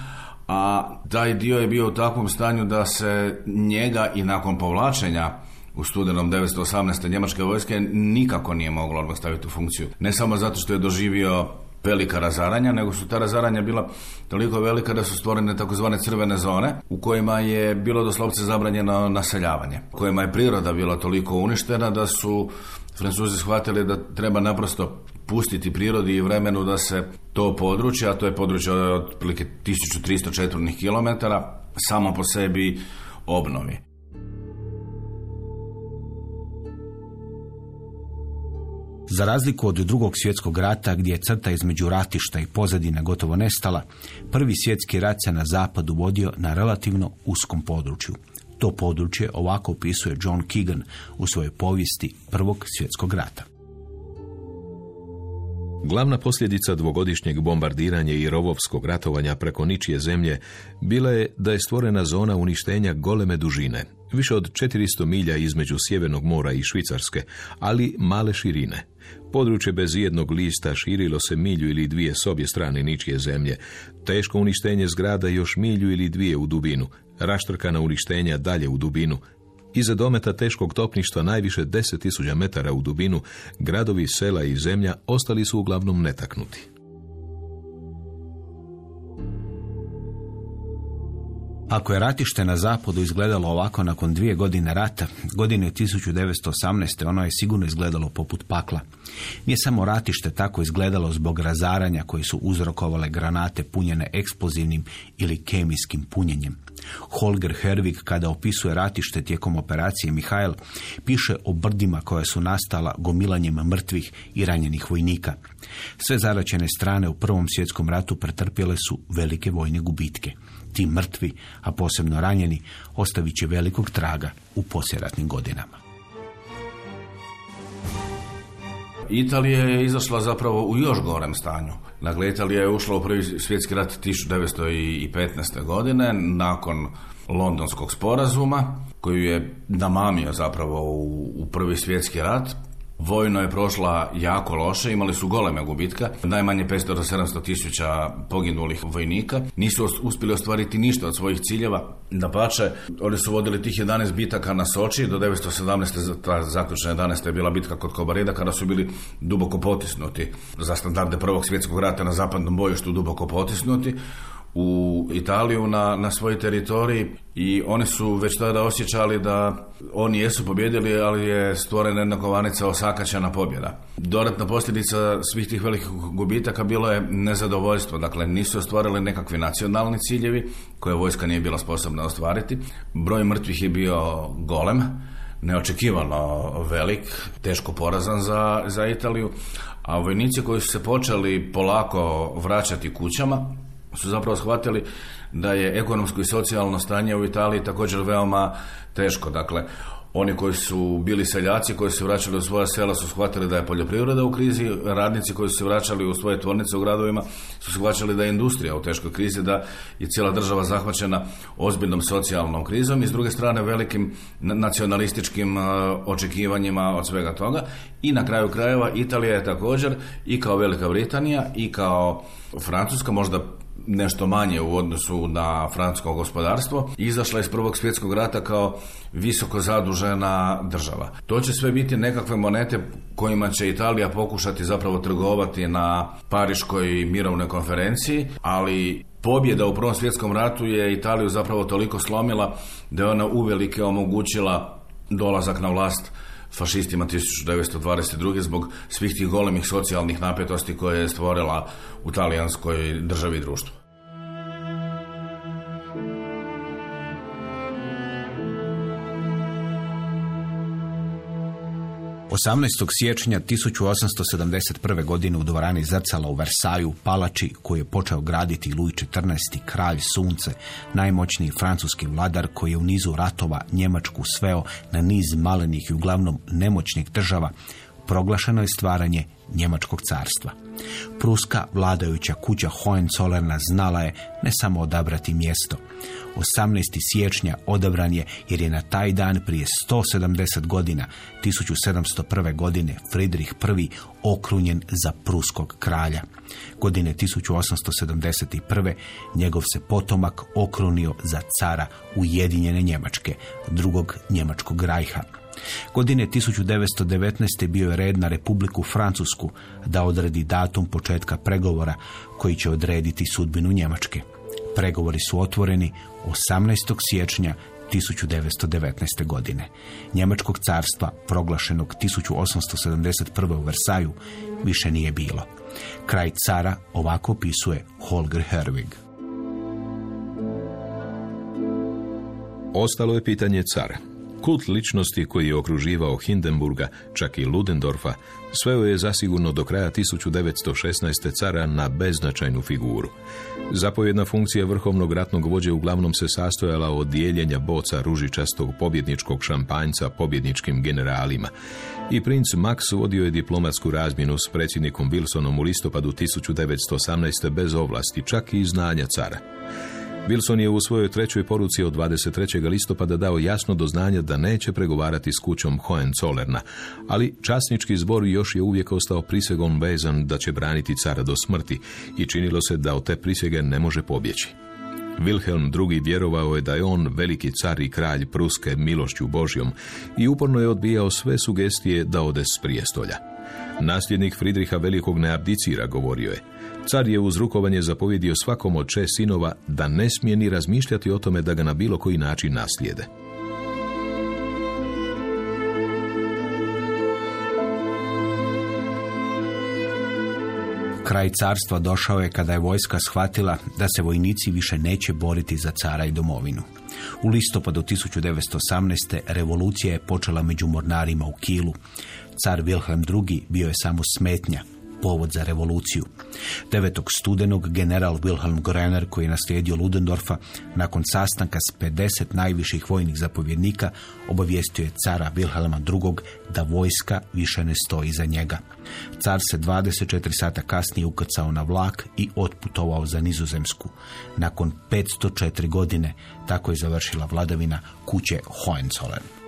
a taj dio je bio u takvom stanju da se njega i nakon povlačenja u studenom 1918. njemačke vojske nikako nije moglo odmah staviti u funkciju. Ne samo zato što je doživio velika razaranja, nego su ta razaranja bila toliko velika da su stvorene takozvane crvene zone u kojima je bilo doslovce zabranjeno naseljavanje, kojima je priroda bila toliko uništena da su Francuzi shvatili da treba naprosto pustiti prirodi i vremenu da se to područje, a to je područje od otprilike 1300 četvrnih kilometara, samo po sebi obnovi. Za razliku od drugog svjetskog rata gdje je crta između ratišta i pozadine gotovo nestala, prvi svjetski rat se na zapadu vodio na relativno uskom području. To područje ovako opisuje John Keegan u svojoj povijesti prvog svjetskog rata. Glavna posljedica dvogodišnjeg bombardiranja i rovovskog ratovanja preko ničije zemlje bila je da je stvorena zona uništenja goleme dužine, više od 400 milja između Sjevernog mora i Švicarske, ali male širine. Područje bez jednog lista širilo se milju ili dvije s obje strane ničije zemlje. Teško uništenje zgrada još milju ili dvije u dubinu, raštrkana uništenja dalje u dubinu, Iza dometa teškog topništva najviše 10.000 metara u dubinu, gradovi, sela i zemlja ostali su uglavnom netaknuti. Ako je ratište na zapadu izgledalo ovako nakon dvije godine rata, godine 1918. ono je sigurno izgledalo poput pakla. Nije samo ratište tako izgledalo zbog razaranja koji su uzrokovale granate punjene eksplozivnim ili kemijskim punjenjem. Holger Herwig kada opisuje ratište tijekom operacije Mihajl piše o brdima koja su nastala gomilanjem mrtvih i ranjenih vojnika. Sve zaračene strane u Prvom svjetskom ratu pretrpjele su velike vojne gubitke. Ti mrtvi, a posebno ranjeni, ostavit će velikog traga u posjeratnim godinama. Italija je izašla zapravo u još gorem stanju. Dakle, Italija je ušla u prvi svjetski rat 1915. godine nakon Londonskog sporazuma koji je namamio zapravo u, u prvi svjetski rat Vojno je prošla jako loše, imali su goleme gubitka, najmanje 500 do 700 tisuća poginulih vojnika. Nisu uspjeli ostvariti ništa od svojih ciljeva. Da pače, oni su vodili tih 11 bitaka na Soči, do 917. ta zaključna 11. je bila bitka kod Kobarida, kada su bili duboko potisnuti. Za standarde Prvog svjetskog rata na zapadnom bojištu duboko potisnuti u Italiju na, na svoj teritoriji i oni su već tada osjećali da oni jesu pobjedili, ali je stvorena jedna kovanica osakaćena pobjeda. Dodatna posljedica svih tih velikih gubitaka bilo je nezadovoljstvo, dakle nisu ostvarili nekakvi nacionalni ciljevi koje vojska nije bila sposobna ostvariti. Broj mrtvih je bio golem, neočekivano velik, teško porazan za, za Italiju, a vojnici koji su se počeli polako vraćati kućama, su zapravo shvatili da je ekonomsko i socijalno stanje u Italiji također veoma teško. Dakle, oni koji su bili seljaci, koji su se vraćali u svoja sela su shvatili da je poljoprivreda u krizi, radnici koji su se vraćali u svoje tvornice u gradovima su shvaćali da je industrija u teškoj krizi, da je cijela država zahvaćena ozbiljnom socijalnom krizom i s druge strane velikim nacionalističkim uh, očekivanjima od svega toga. I na kraju krajeva Italija je također i kao Velika Britanija i kao Francuska, možda nešto manje u odnosu na francusko gospodarstvo, izašla iz Prvog svjetskog rata kao visoko zadužena država. To će sve biti nekakve monete kojima će Italija pokušati zapravo trgovati na Pariškoj mirovnoj konferenciji, ali pobjeda u Prvom svjetskom ratu je Italiju zapravo toliko slomila da je ona uvelike omogućila dolazak na vlast fašistima 1922. zbog svih tih golemih socijalnih napetosti koje je stvorila u talijanskoj državi i društvu. 18. siječnja 1871. godine u dvorani Zrcala u Versaju, palači koju je počeo graditi Louis XIV. kralj sunce, najmoćniji francuski vladar koji je u nizu ratova Njemačku sveo na niz malenih i uglavnom nemoćnih država, proglašeno je stvaranje Njemačkog carstva. Pruska vladajuća kuća Hohenzollerna znala je ne samo odabrati mjesto. 18. siječnja odabran je jer je na taj dan prije 170 godina, 1701. godine, Friedrich I okrunjen za pruskog kralja. Godine 1871. njegov se potomak okrunio za cara Ujedinjene Njemačke, drugog Njemačkog rajha. Godine 1919. bio je red na Republiku Francusku da odredi datum početka pregovora koji će odrediti sudbinu Njemačke. Pregovori su otvoreni 18. siječnja 1919. godine. Njemačkog carstva, proglašenog 1871. u Versaju, više nije bilo. Kraj cara ovako opisuje Holger Herwig. Ostalo je pitanje cara. Kult ličnosti koji je okruživao Hindenburga, čak i Ludendorfa, sveo je zasigurno do kraja 1916. cara na beznačajnu figuru. Zapovjedna funkcija vrhovnog ratnog vođe uglavnom se sastojala od dijeljenja boca ružičastog pobjedničkog šampanjca pobjedničkim generalima. I princ Max vodio je diplomatsku razmjenu s predsjednikom Wilsonom u listopadu 1918. bez ovlasti, čak i znanja cara. Wilson je u svojoj trećoj poruci od 23. listopada dao jasno do znanja da neće pregovarati s kućom Hohenzollerna, ali časnički zbor još je uvijek ostao prisegom vezan da će braniti cara do smrti i činilo se da od te prisege ne može pobjeći. Wilhelm II. vjerovao je da je on veliki car i kralj Pruske milošću Božjom i uporno je odbijao sve sugestije da ode s prijestolja. Nasljednik Fridriha Velikog ne abdicira, govorio je. Car je uz rukovanje zapovjedio svakom od šest sinova da ne smije ni razmišljati o tome da ga na bilo koji način naslijede. Kraj carstva došao je kada je vojska shvatila da se vojnici više neće boriti za cara i domovinu. U listopadu 1918. revolucija je počela među mornarima u Kilu. Car Wilhelm II. bio je samo smetnja, povod za revoluciju. 9. studenog general Wilhelm Groener, koji je naslijedio Ludendorfa, nakon sastanka s 50 najviših vojnih zapovjednika, obavijestio je cara Wilhelma II. da vojska više ne stoji za njega. Car se 24 sata kasnije ukrcao na vlak i otputovao za nizozemsku. Nakon 504 godine tako je završila vladavina kuće Hohenzollern.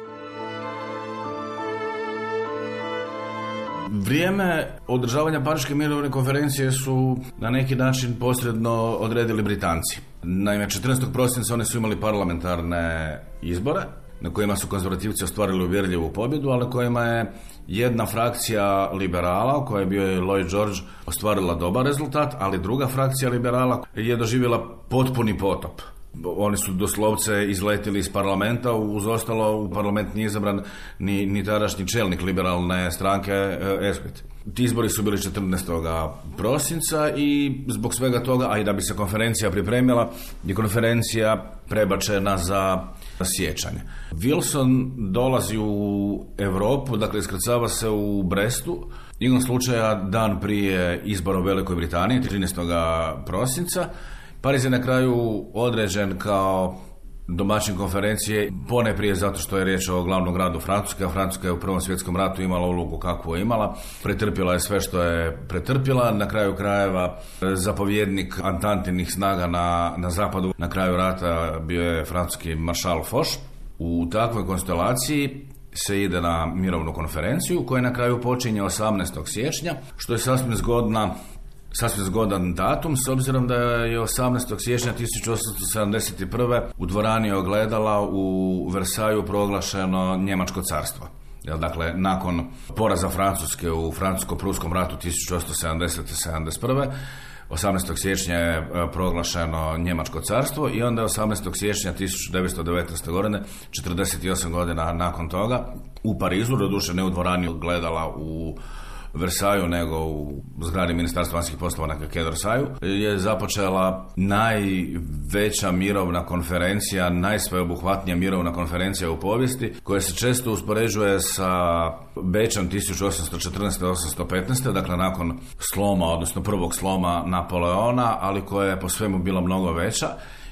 Vrijeme održavanja Pariške mirovne konferencije su na neki način posredno odredili Britanci. Naime, 14. prosinca oni su imali parlamentarne izbore na kojima su konzervativci ostvarili uvjerljivu pobjedu, ali kojima je jedna frakcija liberala, u kojoj je bio Lloyd George, ostvarila dobar rezultat, ali druga frakcija liberala je doživjela potpuni potop. Oni su doslovce izletili iz parlamenta, uz ostalo u parlament nije izabran ni, ni tadašnji čelnik liberalne stranke Esquit. Ti izbori su bili 14. prosinca i zbog svega toga, a i da bi se konferencija pripremila, je konferencija prebačena za sjećanje. Wilson dolazi u Europu, dakle iskrcava se u Brestu, igrom slučaja dan prije izbora u Velikoj Britaniji, 13. prosinca, Pariz je na kraju određen kao domaćin konferencije, pone prije zato što je riječ o glavnom gradu Francuske, a Francuska je u Prvom svjetskom ratu imala ulogu kakvu je imala, pretrpjela je sve što je pretrpjela, na kraju krajeva zapovjednik antantinih snaga na, na zapadu, na kraju rata bio je francuski maršal Foch. U takvoj konstelaciji se ide na mirovnu konferenciju koja na kraju počinje 18. siječnja, što je sasvim zgodna sasvim zgodan datum s obzirom da je 18. siječnja 1871. u dvorani ogledala u Versaju proglašeno Njemačko carstvo. Jel, dakle, nakon poraza Francuske u Francusko-Pruskom ratu 1870-71. 18. siječnja je e, proglašeno Njemačko carstvo i onda 18. siječnja 1919. godine, 48 godina nakon toga, u Parizu, doduše ne u dvorani gledala u Versaju nego u zgradi Ministarstva vanjskih poslova na Kedrorsaju je započela najveća mirovna konferencija, najsveobuhvatnija mirovna konferencija u povijesti koja se često uspoređuje sa Bečom 1814-1815, dakle nakon sloma, odnosno prvog sloma Napoleona, ali koja je po svemu bila mnogo veća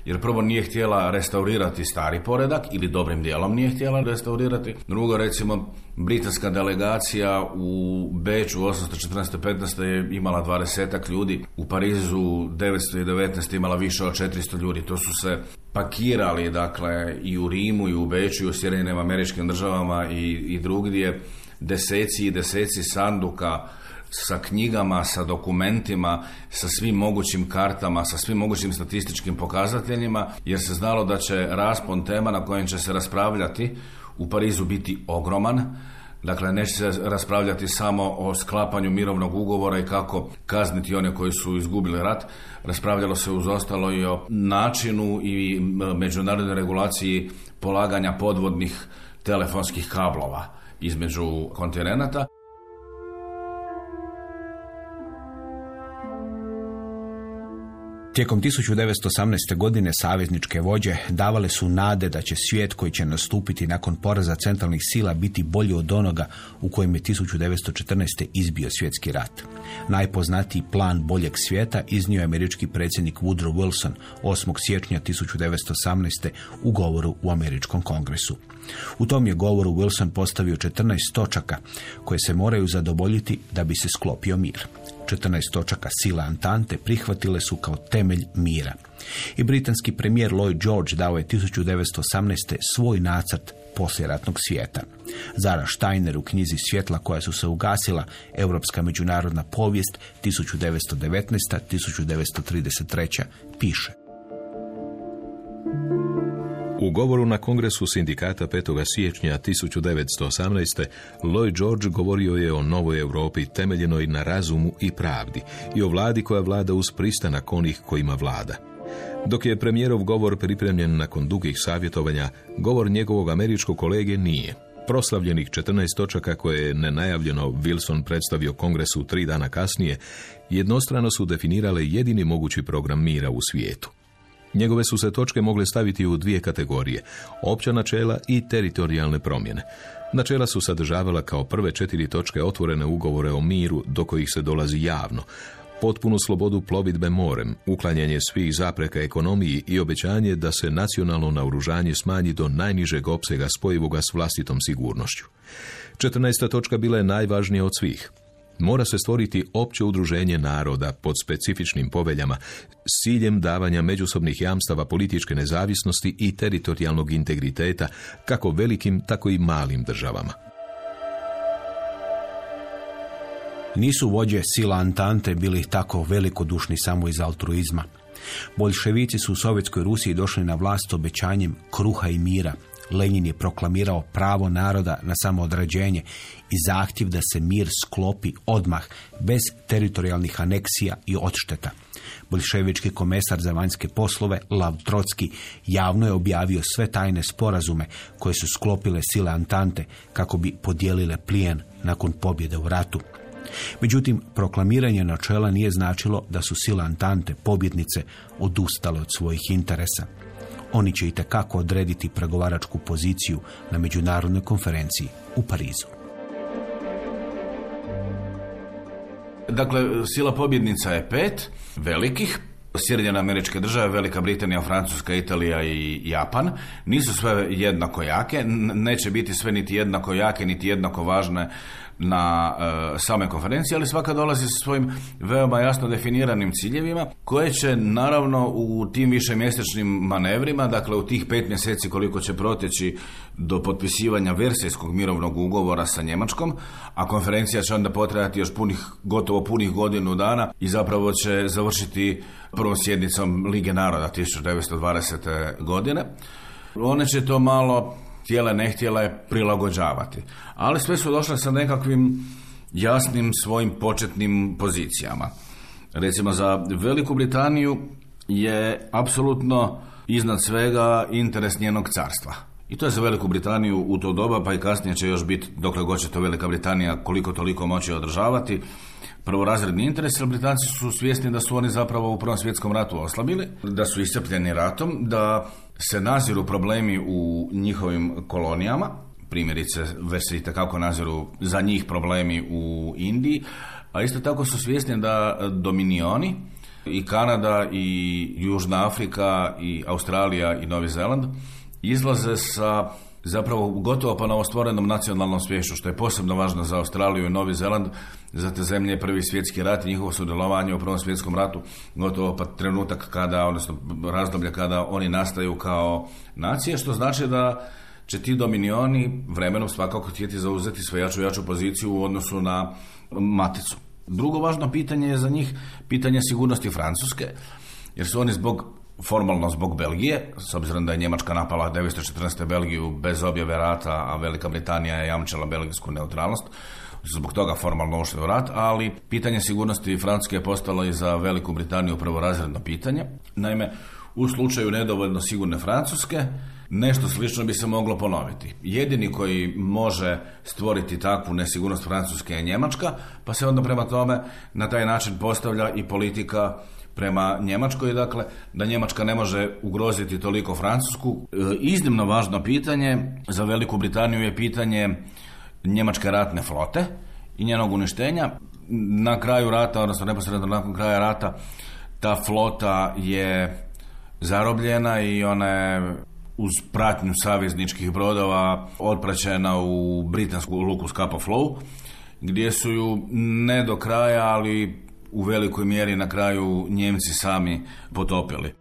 jer prvo nije htjela restaurirati stari poredak ili dobrim dijelom nije htjela restaurirati. Drugo, recimo, britanska delegacija u Beču 814-15 je imala 20 ljudi, u Parizu 919 imala više od 400 ljudi. To su se pakirali, dakle, i u Rimu, i u Beču, i u Sjedinim američkim državama i, i drugdje, deseci i deseci sanduka sa knjigama, sa dokumentima, sa svim mogućim kartama, sa svim mogućim statističkim pokazateljima, jer se znalo da će raspon tema na kojem će se raspravljati u Parizu biti ogroman. Dakle, neće se raspravljati samo o sklapanju mirovnog ugovora i kako kazniti one koji su izgubili rat. Raspravljalo se uz ostalo i o načinu i međunarodnoj regulaciji polaganja podvodnih telefonskih kablova između kontinenata. Tijekom 1918. godine savezničke vođe davale su nade da će svijet koji će nastupiti nakon poraza centralnih sila biti bolji od onoga u kojem je 1914. izbio svjetski rat. Najpoznatiji plan boljeg svijeta iznio je američki predsjednik Woodrow Wilson 8. siječnja 1918. u govoru u američkom kongresu. U tom je govoru Wilson postavio 14 točaka koje se moraju zadovoljiti da bi se sklopio mir. 14 točaka sila Antante prihvatile su kao temelj mira. I britanski premijer Lloyd George dao je 1918. svoj nacrt poslijeratnog svijeta. Zara Steiner u knjizi Svjetla koja su se ugasila Europska međunarodna povijest 1919-1933 piše. U govoru na kongresu sindikata 5. siječnja 1918. Lloyd George govorio je o novoj Europi temeljenoj na razumu i pravdi i o vladi koja vlada uz pristanak onih kojima vlada. Dok je premijerov govor pripremljen nakon dugih savjetovanja, govor njegovog američkog kolege nije. Proslavljenih 14 točaka koje je nenajavljeno Wilson predstavio kongresu tri dana kasnije, jednostrano su definirale jedini mogući program mira u svijetu. Njegove su se točke mogle staviti u dvije kategorije, opća načela i teritorijalne promjene. Načela su sadržavala kao prve četiri točke otvorene ugovore o miru do kojih se dolazi javno, potpunu slobodu plovidbe morem, uklanjanje svih zapreka ekonomiji i obećanje da se nacionalno naoružanje smanji do najnižeg opsega spojivoga s vlastitom sigurnošću. 14. točka bila je najvažnija od svih mora se stvoriti opće udruženje naroda pod specifičnim poveljama s ciljem davanja međusobnih jamstava političke nezavisnosti i teritorijalnog integriteta kako velikim, tako i malim državama. Nisu vođe sila Antante bili tako velikodušni samo iz altruizma. Boljševici su u Sovjetskoj Rusiji došli na vlast obećanjem kruha i mira, Lenin je proklamirao pravo naroda na samoodrađenje i zahtjev da se mir sklopi odmah, bez teritorijalnih aneksija i odšteta. Bolševički komesar za vanjske poslove, Lav Trotski, javno je objavio sve tajne sporazume koje su sklopile sile Antante kako bi podijelile plijen nakon pobjede u ratu. Međutim, proklamiranje načela nije značilo da su sile Antante, pobjednice, odustale od svojih interesa. Oni će i odrediti pregovaračku poziciju na međunarodnoj konferenciji u Parizu. Dakle, sila pobjednica je pet, velikih, Sjedinjene američke države, Velika Britanija, Francuska, Italija i Japan nisu sve jednako jake, neće biti sve niti jednako jake, niti jednako važne na e, same konferencije, ali svaka dolazi sa svojim veoma jasno definiranim ciljevima, koje će naravno u tim višemjesečnim manevrima, dakle u tih pet mjeseci koliko će proteći do potpisivanja versijskog mirovnog ugovora sa Njemačkom, a konferencija će onda potrajati još punih, gotovo punih godinu dana i zapravo će završiti prvom sjednicom Lige naroda 1920. godine. One će to malo htjele ne htjele prilagođavati. Ali sve su došle sa nekakvim jasnim svojim početnim pozicijama. Recimo za Veliku Britaniju je apsolutno iznad svega interes njenog carstva. I to je za Veliku Britaniju u to doba, pa i kasnije će još biti, dokle god će to Velika Britanija koliko toliko moći održavati, prvorazredni interes, jer Britanci su svjesni da su oni zapravo u Prvom svjetskom ratu oslabili, da su iscrpljeni ratom, da se naziru problemi u njihovim kolonijama, primjerice već se i takako naziru za njih problemi u Indiji, a isto tako su svjesni da dominioni i Kanada i Južna Afrika i Australija i Novi Zeland izlaze sa zapravo gotovo pa novostvorenom nacionalnom svješću, što je posebno važno za Australiju i Novi Zeland, za te zemlje prvi svjetski rat i njihovo sudjelovanje u prvom svjetskom ratu, gotovo pa trenutak kada, odnosno razdoblje kada oni nastaju kao nacije, što znači da će ti dominioni vremenom svakako htjeti zauzeti sve jaču i jaču poziciju u odnosu na maticu. Drugo važno pitanje je za njih pitanje sigurnosti Francuske, jer su oni zbog formalno zbog Belgije, s obzirom da je Njemačka napala 1914. Belgiju bez objave rata, a Velika Britanija je jamčila belgijsku neutralnost, zbog toga formalno ušli u rat, ali pitanje sigurnosti Francuske je postalo i za Veliku Britaniju prvorazredno pitanje. Naime, u slučaju nedovoljno sigurne Francuske, nešto slično bi se moglo ponoviti. Jedini koji može stvoriti takvu nesigurnost Francuske je Njemačka, pa se onda prema tome na taj način postavlja i politika prema Njemačkoj, dakle, da Njemačka ne može ugroziti toliko Francusku. E, iznimno važno pitanje za Veliku Britaniju je pitanje Njemačke ratne flote i njenog uništenja. Na kraju rata, odnosno neposredno nakon kraja rata, ta flota je zarobljena i ona je uz pratnju savezničkih brodova otpraćena u britansku luku Scapa Flow, gdje su ju ne do kraja, ali u velikoj mjeri na kraju Njemci sami potopili.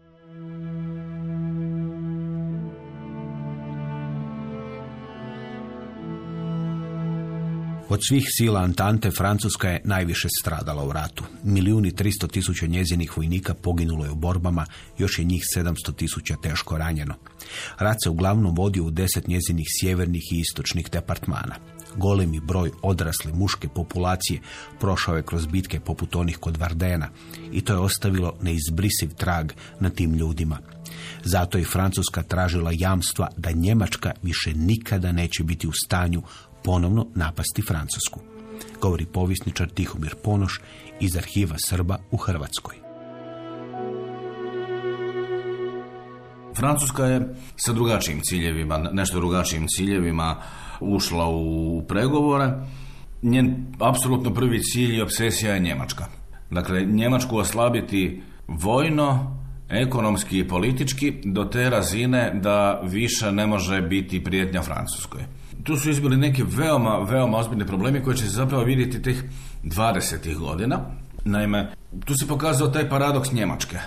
Od svih sila Antante Francuska je najviše stradala u ratu. Milijuni tristo tisuća njezinih vojnika poginulo je u borbama, još je njih 700 tisuća teško ranjeno. Rat se uglavnom vodio u deset njezinih sjevernih i istočnih departmana. Golemi broj odrasle muške populacije prošao je kroz bitke poput onih kod Vardena i to je ostavilo neizbrisiv trag na tim ljudima. Zato je Francuska tražila jamstva da Njemačka više nikada neće biti u stanju ponovno napasti Francusku. Govori povisničar Tihomir Ponoš iz arhiva Srba u Hrvatskoj. Francuska je sa drugačijim ciljevima, nešto drugačijim ciljevima ušla u pregovore. Njen apsolutno prvi cilj i obsesija je Njemačka. Dakle, Njemačku oslabiti vojno, ekonomski i politički do te razine da više ne može biti prijetnja Francuskoj. Tu su izbili neki veoma, veoma ozbiljni problemi koji će se zapravo vidjeti tih 20. godina. Naime, tu se pokazao taj paradoks Njemačke.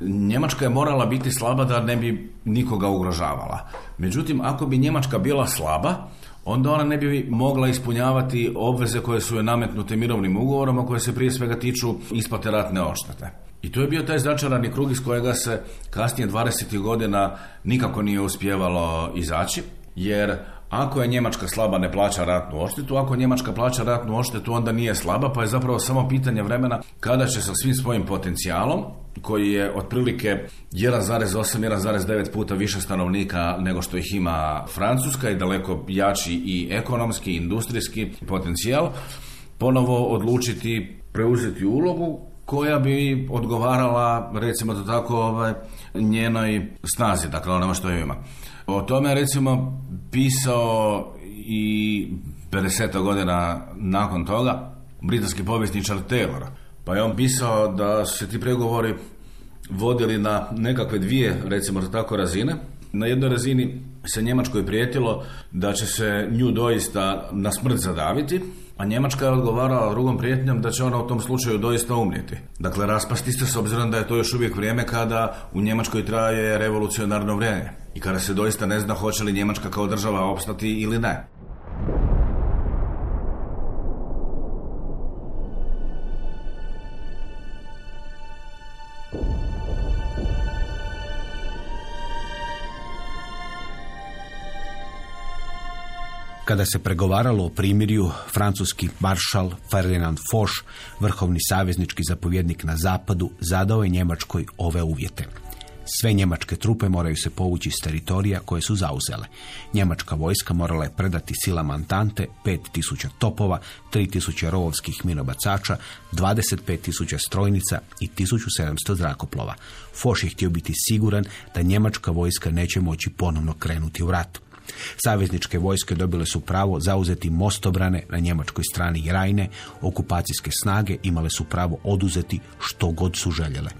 Njemačka je morala biti slaba da ne bi nikoga ugrožavala. Međutim, ako bi Njemačka bila slaba, onda ona ne bi mogla ispunjavati obveze koje su je nametnute mirovnim ugovorom, a koje se prije svega tiču isplate ratne odštete. I to je bio taj začarani krug iz kojega se kasnije 20. godina nikako nije uspjevalo izaći, jer ako je Njemačka slaba ne plaća ratnu odštetu, ako Njemačka plaća ratnu odštetu onda nije slaba, pa je zapravo samo pitanje vremena kada će sa svim svojim potencijalom koji je otprilike 1,8-1,9 puta više stanovnika nego što ih ima Francuska i daleko jači i ekonomski i industrijski potencijal, ponovo odlučiti preuzeti ulogu koja bi odgovarala, recimo to tako, ovaj, njenoj snazi, dakle onome što ima. O tome recimo pisao i 50 godina nakon toga britanski povjesničar Taylor. Pa je on pisao da su se ti pregovori vodili na nekakve dvije, recimo tako, razine. Na jednoj razini se Njemačkoj prijetilo da će se nju doista na smrt zadaviti, a Njemačka je odgovarala drugom prijetnjom da će ona u tom slučaju doista umrijeti. Dakle, raspasti se s obzirom da je to još uvijek vrijeme kada u Njemačkoj traje revolucionarno vrijeme i kada se doista ne zna hoće li Njemačka kao država opstati ili ne. Kada se pregovaralo o primirju, francuski maršal Ferdinand Foch, vrhovni saveznički zapovjednik na zapadu, zadao je Njemačkoj ove uvjete. Sve njemačke trupe moraju se povući s teritorija koje su zauzele. Njemačka vojska morala je predati silama Antante 5000 topova, 3000 rovovskih minobacača, 25.000 strojnica i 1700 zrakoplova. Foch je htio biti siguran da njemačka vojska neće moći ponovno krenuti u rat. Savezničke vojske dobile su pravo zauzeti mostobrane na njemačkoj strani Rajne, okupacijske snage imale su pravo oduzeti što god su željele.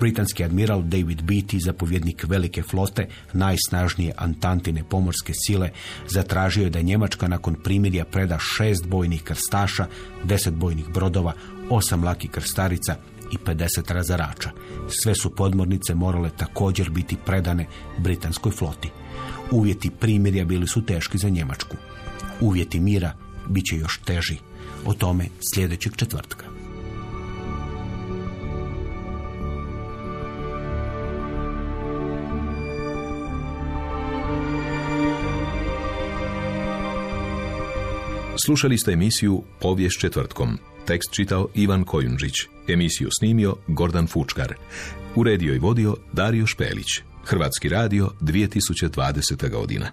Britanski admiral David Beatty, zapovjednik velike flote, najsnažnije antantine pomorske sile, zatražio je da Njemačka nakon primirja preda šest bojnih krstaša, deset bojnih brodova, osam lakih krstarica i 50 razarača. Sve su podmornice morale također biti predane britanskoj floti. Uvjeti primirja bili su teški za Njemačku. Uvjeti mira bit će još teži. O tome sljedećeg četvrtka. Slušali ste emisiju Povijest četvrtkom. Tekst čitao Ivan Kojundžić. Emisiju snimio Gordan Fučkar. Uredio i vodio Dario Špelić. Hrvatski radio 2020. godina.